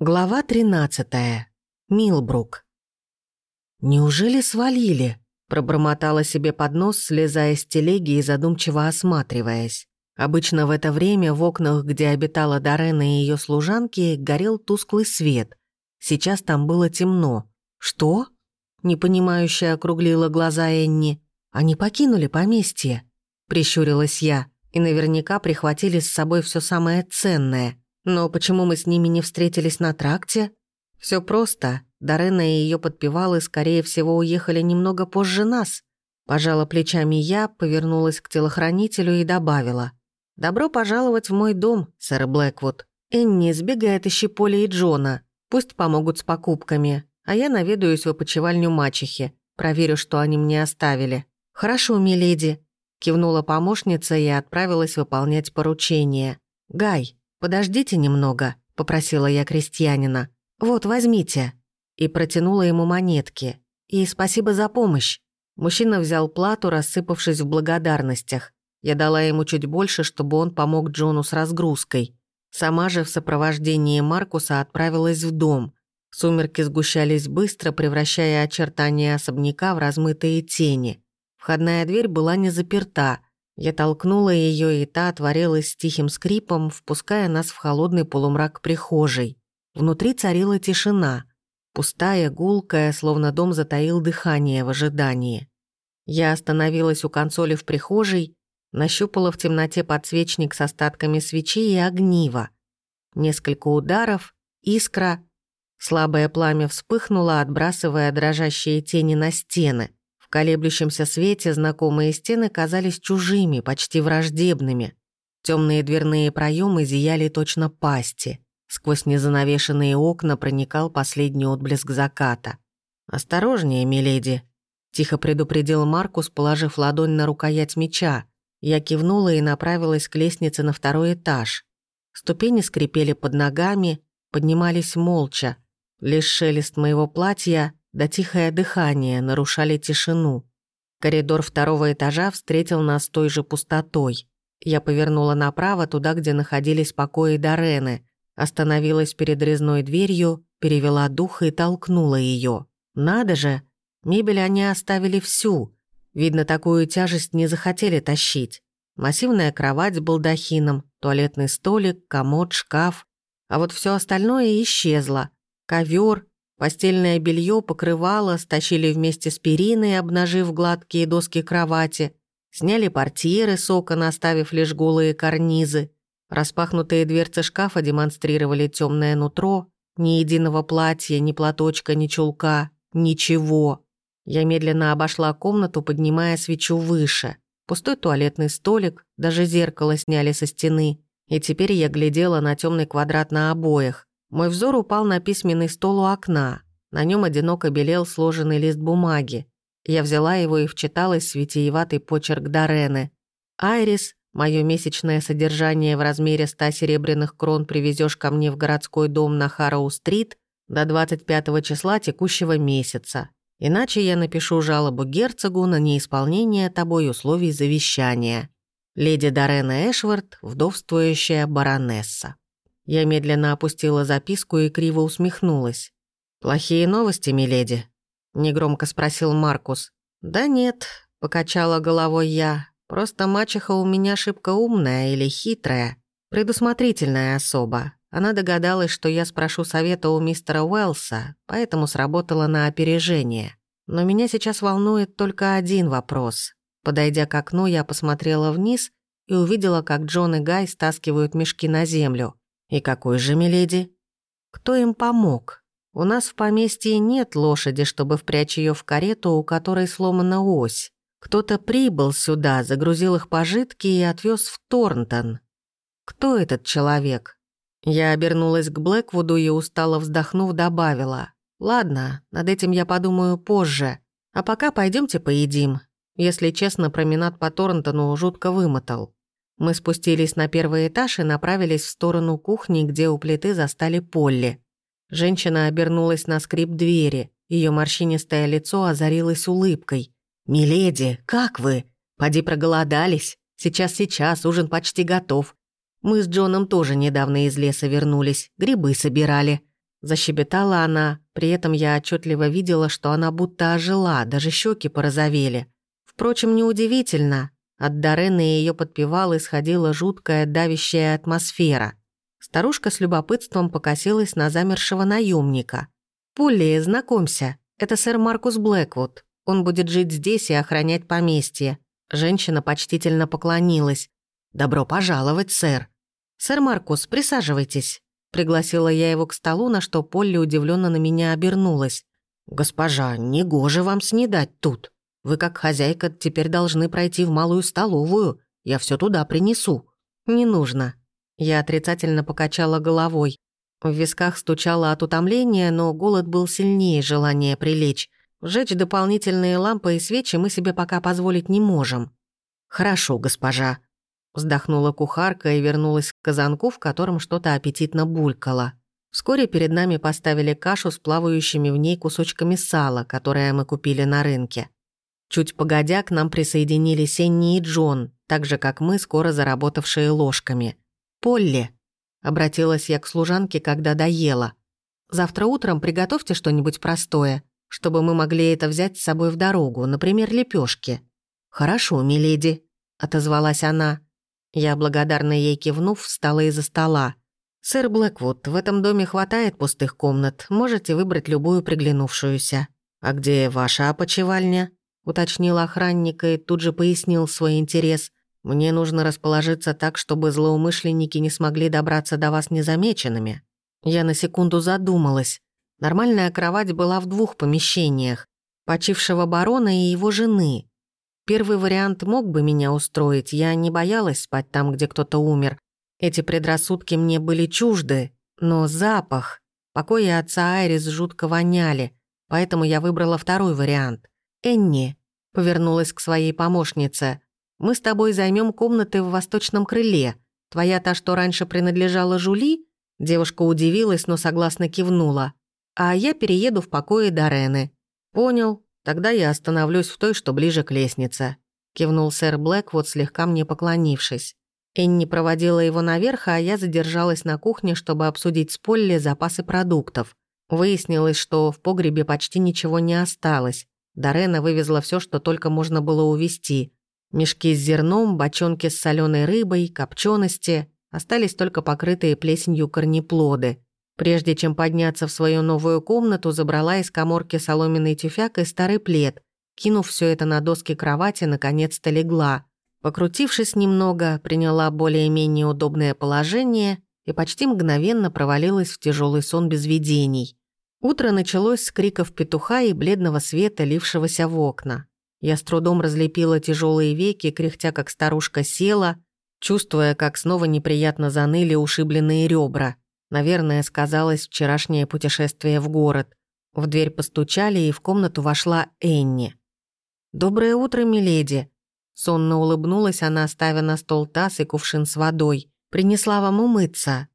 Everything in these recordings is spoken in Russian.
Глава 13. Милбрук. «Неужели свалили?» – пробормотала себе под нос, слезая с телеги и задумчиво осматриваясь. Обычно в это время в окнах, где обитала Дорена и ее служанки, горел тусклый свет. Сейчас там было темно. «Что?» – непонимающе округлила глаза Энни. «Они покинули поместье», – прищурилась я, «и наверняка прихватили с собой все самое ценное – но почему мы с ними не встретились на тракте? Все просто. Дарена и ее подпевалы, скорее всего, уехали немного позже нас. Пожала плечами я, повернулась к телохранителю и добавила. «Добро пожаловать в мой дом, сэр Блэквуд. Энни, сбегает ищи Поля и Джона. Пусть помогут с покупками, а я наведаюсь в опочивальню мачехи. Проверю, что они мне оставили». «Хорошо, миледи», — кивнула помощница и отправилась выполнять поручение. «Гай, «Подождите немного», — попросила я крестьянина. «Вот, возьмите». И протянула ему монетки. «И спасибо за помощь». Мужчина взял плату, рассыпавшись в благодарностях. Я дала ему чуть больше, чтобы он помог Джону с разгрузкой. Сама же в сопровождении Маркуса отправилась в дом. Сумерки сгущались быстро, превращая очертания особняка в размытые тени. Входная дверь была не заперта — я толкнула ее, и та отворилась с тихим скрипом, впуская нас в холодный полумрак прихожей. Внутри царила тишина. Пустая, гулкая, словно дом затаил дыхание в ожидании. Я остановилась у консоли в прихожей, нащупала в темноте подсвечник с остатками свечи и огнива. Несколько ударов, искра. Слабое пламя вспыхнуло, отбрасывая дрожащие тени на стены. Колеблющемся свете знакомые стены казались чужими, почти враждебными. Темные дверные проемы зияли точно пасти. Сквозь незанавешенные окна проникал последний отблеск заката. «Осторожнее, миледи», — тихо предупредил Маркус, положив ладонь на рукоять меча. Я кивнула и направилась к лестнице на второй этаж. Ступени скрипели под ногами, поднимались молча. Лишь шелест моего платья да тихое дыхание нарушали тишину. Коридор второго этажа встретил нас той же пустотой. Я повернула направо, туда, где находились покои Дорены, остановилась перед резной дверью, перевела дух и толкнула ее. Надо же! Мебель они оставили всю. Видно, такую тяжесть не захотели тащить. Массивная кровать с балдахином, туалетный столик, комод, шкаф. А вот все остальное исчезло. Ковер, Постельное белье покрывало, стащили вместе с периной, обнажив гладкие доски кровати. Сняли портьеры с окон, оставив лишь голые карнизы. Распахнутые дверцы шкафа демонстрировали темное нутро. Ни единого платья, ни платочка, ни чулка. Ничего. Я медленно обошла комнату, поднимая свечу выше. Пустой туалетный столик, даже зеркало сняли со стены. И теперь я глядела на темный квадрат на обоях. Мой взор упал на письменный стол у окна. На нем одиноко белел сложенный лист бумаги. Я взяла его и вчиталась в витиеватый почерк Дорены. «Айрис, мое месячное содержание в размере ста серебряных крон привезешь ко мне в городской дом на Харроу-стрит до 25 числа текущего месяца. Иначе я напишу жалобу герцогу на неисполнение тобой условий завещания. Леди Дорена Эшвард, вдовствующая баронесса». Я медленно опустила записку и криво усмехнулась. «Плохие новости, миледи?» — негромко спросил Маркус. «Да нет», — покачала головой я. «Просто мачеха у меня шибко умная или хитрая, предусмотрительная особа. Она догадалась, что я спрошу совета у мистера Уэллса, поэтому сработала на опережение. Но меня сейчас волнует только один вопрос. Подойдя к окну, я посмотрела вниз и увидела, как Джон и Гай стаскивают мешки на землю. «И какой же, миледи?» «Кто им помог? У нас в поместье нет лошади, чтобы впрячь ее в карету, у которой сломана ось. Кто-то прибыл сюда, загрузил их пожитки и отвез в Торнтон. Кто этот человек?» Я обернулась к Блэквуду и, устало вздохнув, добавила. «Ладно, над этим я подумаю позже. А пока пойдемте поедим. Если честно, променад по Торнтону жутко вымотал». Мы спустились на первый этаж и направились в сторону кухни, где у плиты застали Полли. Женщина обернулась на скрип двери. Ее морщинистое лицо озарилось улыбкой. «Миледи, как вы? Поди проголодались. Сейчас-сейчас, ужин почти готов. Мы с Джоном тоже недавно из леса вернулись, грибы собирали». Защебетала она, при этом я отчетливо видела, что она будто ожила, даже щеки порозовели. Впрочем, неудивительно. От Дорены и ее подпевал исходила жуткая давящая атмосфера. Старушка с любопытством покосилась на замершего наемника. «Пулли, знакомься, это сэр Маркус Блэквуд. Он будет жить здесь и охранять поместье». Женщина почтительно поклонилась. «Добро пожаловать, сэр». «Сэр Маркус, присаживайтесь». Пригласила я его к столу, на что Полли удивленно на меня обернулась. «Госпожа, негоже вам снедать тут. Вы, как хозяйка, теперь должны пройти в малую столовую. Я все туда принесу». «Не нужно». Я отрицательно покачала головой. В висках стучало от утомления, но голод был сильнее желания прилечь. Сжечь дополнительные лампы и свечи мы себе пока позволить не можем. «Хорошо, госпожа», Вздохнула кухарка и вернулась к казанку, в котором что-то аппетитно булькало. Вскоре перед нами поставили кашу с плавающими в ней кусочками сала, которое мы купили на рынке. Чуть погодя, к нам присоединились Энни и Джон, так же, как мы, скоро заработавшие ложками. «Полли», — обратилась я к служанке, когда доела. «Завтра утром приготовьте что-нибудь простое, чтобы мы могли это взять с собой в дорогу, например, лепешки. «Хорошо, миледи», — отозвалась она. Я, благодарно ей кивнув, встала из-за стола. «Сэр Блэквуд, в этом доме хватает пустых комнат. Можете выбрать любую приглянувшуюся». «А где ваша опочивальня?» — уточнил охранник и тут же пояснил свой интерес. «Мне нужно расположиться так, чтобы злоумышленники не смогли добраться до вас незамеченными». Я на секунду задумалась. Нормальная кровать была в двух помещениях. Почившего барона и его жены. Первый вариант мог бы меня устроить, я не боялась спать там, где кто-то умер. Эти предрассудки мне были чужды, но запах... Покои отца Айрис жутко воняли, поэтому я выбрала второй вариант. «Энни», — повернулась к своей помощнице, «мы с тобой займем комнаты в восточном крыле. Твоя та, что раньше принадлежала Жули?» Девушка удивилась, но согласно кивнула. «А я перееду в покои Дорены». «Понял», Тогда я остановлюсь в той, что ближе к лестнице», — кивнул сэр Блэквуд, слегка мне поклонившись. Энни проводила его наверх, а я задержалась на кухне, чтобы обсудить с Полли запасы продуктов. Выяснилось, что в погребе почти ничего не осталось. Дорена вывезла все, что только можно было увезти. Мешки с зерном, бочонки с соленой рыбой, копчености. Остались только покрытые плесенью корнеплоды. Прежде чем подняться в свою новую комнату, забрала из коморки соломенный тюфяк и старый плед. Кинув все это на доски кровати, наконец-то легла. Покрутившись немного, приняла более-менее удобное положение и почти мгновенно провалилась в тяжелый сон без видений. Утро началось с криков петуха и бледного света, лившегося в окна. Я с трудом разлепила тяжелые веки, кряхтя как старушка села, чувствуя, как снова неприятно заныли ушибленные ребра. Наверное, сказалось вчерашнее путешествие в город. В дверь постучали, и в комнату вошла Энни. «Доброе утро, миледи!» Сонно улыбнулась она, ставя на стол таз и кувшин с водой. «Принесла вам умыться».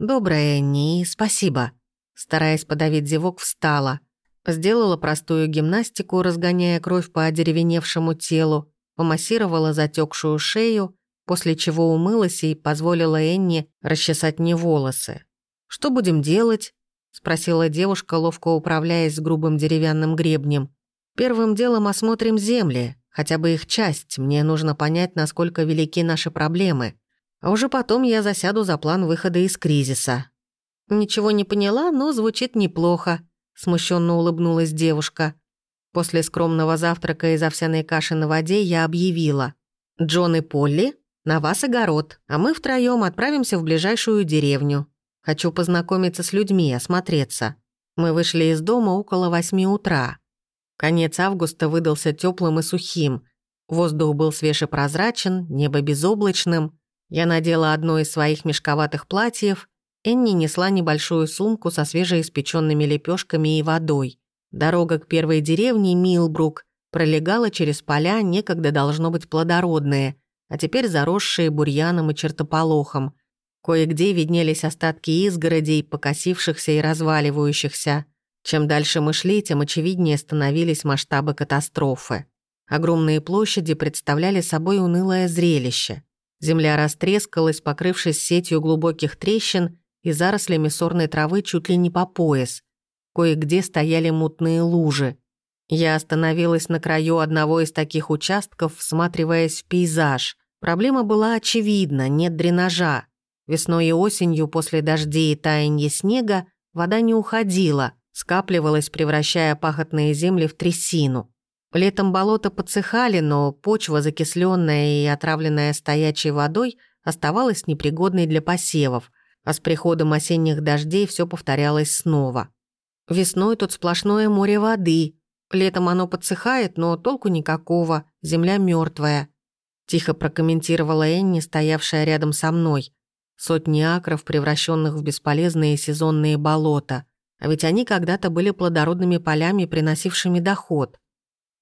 «Доброе, Энни, спасибо». Стараясь подавить зевок, встала. Сделала простую гимнастику, разгоняя кровь по одеревеневшему телу, помассировала затекшую шею, после чего умылась и позволила Энни расчесать мне волосы. «Что будем делать?» — спросила девушка, ловко управляясь с грубым деревянным гребнем. «Первым делом осмотрим земли, хотя бы их часть. Мне нужно понять, насколько велики наши проблемы. А уже потом я засяду за план выхода из кризиса». «Ничего не поняла, но звучит неплохо», — смущенно улыбнулась девушка. После скромного завтрака из овсяной каши на воде я объявила. «Джон и Полли, на вас огород, а мы втроем отправимся в ближайшую деревню. Хочу познакомиться с людьми, осмотреться. Мы вышли из дома около восьми утра. Конец августа выдался теплым и сухим. Воздух был свеж и прозрачен, небо безоблачным. Я надела одно из своих мешковатых платьев. Энни несла небольшую сумку со свежеиспеченными лепешками и водой. Дорога к первой деревне, Милбрук, пролегала через поля, некогда должно быть плодородные, а теперь заросшие бурьяном и чертополохом – Кое-где виднелись остатки изгородей, покосившихся и разваливающихся. Чем дальше мы шли, тем очевиднее становились масштабы катастрофы. Огромные площади представляли собой унылое зрелище. Земля растрескалась, покрывшись сетью глубоких трещин, и зарослями сорной травы чуть ли не по пояс. Кое-где стояли мутные лужи. Я остановилась на краю одного из таких участков, всматриваясь в пейзаж. Проблема была очевидна, нет дренажа. Весной и осенью после дождей и таяния снега вода не уходила, скапливалась, превращая пахотные земли в трясину. Летом болота подсыхали, но почва, закисленная и отравленная стоячей водой, оставалась непригодной для посевов, а с приходом осенних дождей все повторялось снова. Весной тут сплошное море воды, летом оно подсыхает, но толку никакого, земля мертвая. Тихо прокомментировала Энни, стоявшая рядом со мной. Сотни акров, превращенных в бесполезные сезонные болота. А ведь они когда-то были плодородными полями, приносившими доход.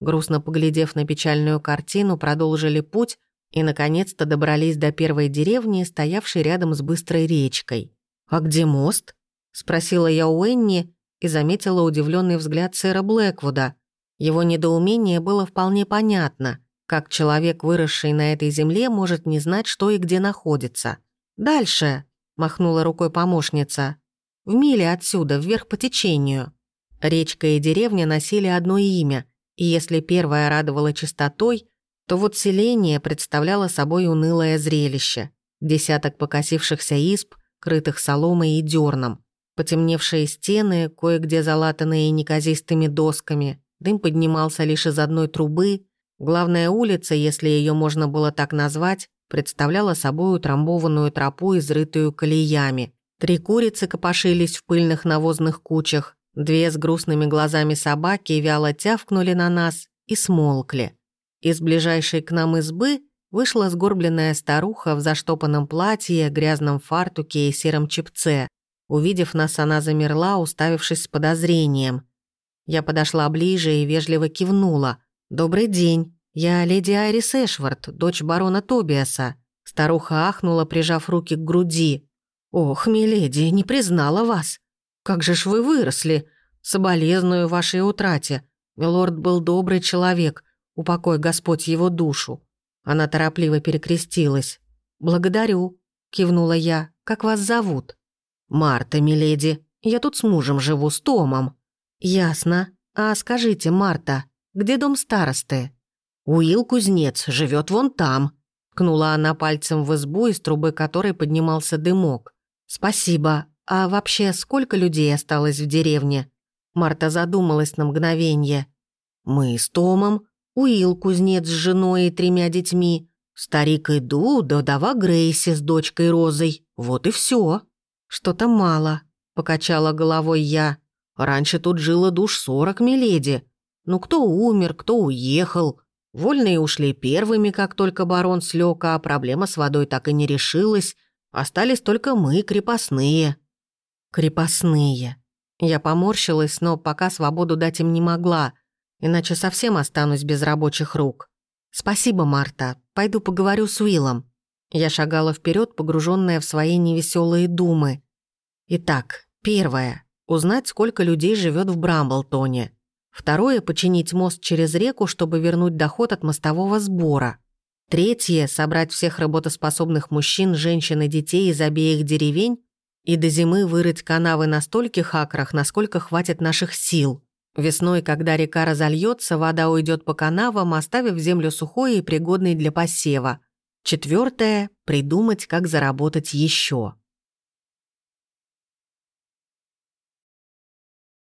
Грустно поглядев на печальную картину, продолжили путь и, наконец-то, добрались до первой деревни, стоявшей рядом с быстрой речкой. «А где мост?» — спросила я у Энни и заметила удивленный взгляд сэра Блэквуда. Его недоумение было вполне понятно, как человек, выросший на этой земле, может не знать, что и где находится. «Дальше», — махнула рукой помощница, — «в миле отсюда, вверх по течению». Речка и деревня носили одно имя — и если первая радовала чистотой, то вот селение представляло собой унылое зрелище. Десяток покосившихся изб, крытых соломой и дерном, потемневшие стены, кое-где залатанные неказистыми досками, дым поднимался лишь из одной трубы, главная улица, если ее можно было так назвать, представляла собой утрамбованную тропу, изрытую колеями. Три курицы копошились в пыльных навозных кучах, Две с грустными глазами собаки вяло тявкнули на нас и смолкли. Из ближайшей к нам избы вышла сгорбленная старуха в заштопанном платье, грязном фартуке и сером чепце. Увидев нас, она замерла, уставившись с подозрением. Я подошла ближе и вежливо кивнула. «Добрый день. Я леди Айрис Эшвард, дочь барона Тобиаса». Старуха ахнула, прижав руки к груди. «Ох, миледи, не признала вас. Как же ж вы выросли! Соболезную вашей утрате. Милорд был добрый человек, упокой Господь его душу». Она торопливо перекрестилась. «Благодарю», — кивнула я. «Как вас зовут?» «Марта, миледи. Я тут с мужем живу, с Томом». «Ясно. А скажите, Марта, где дом старосты?» «Уилл Кузнец живет вон там», — ткнула она пальцем в избу, из трубы которой поднимался дымок. «Спасибо. «А вообще, сколько людей осталось в деревне?» Марта задумалась на мгновение. «Мы с Томом, Уилл, кузнец с женой и тремя детьми, старик Иду, да дова Грейси с дочкой Розой. Вот и все. «Что-то мало», — покачала головой я. «Раньше тут жило душ сорок, миледи. Ну кто умер, кто уехал. Вольные ушли первыми, как только барон слег, а проблема с водой так и не решилась. Остались только мы, крепостные». Крепостные. Я поморщилась, но пока свободу дать им не могла, иначе совсем останусь без рабочих рук. «Спасибо, Марта. Пойду поговорю с Уиллом». Я шагала вперед, погруженная в свои невеселые думы. Итак, первое. Узнать, сколько людей живет в Брамблтоне. Второе – починить мост через реку, чтобы вернуть доход от мостового сбора. Третье – собрать всех работоспособных мужчин, женщин и детей из обеих деревень и до зимы вырыть канавы на стольких акрах, насколько хватит наших сил. Весной, когда река разольется, вода уйдет по канавам, оставив землю сухой и пригодной для посева. Четвертое – придумать, как заработать еще.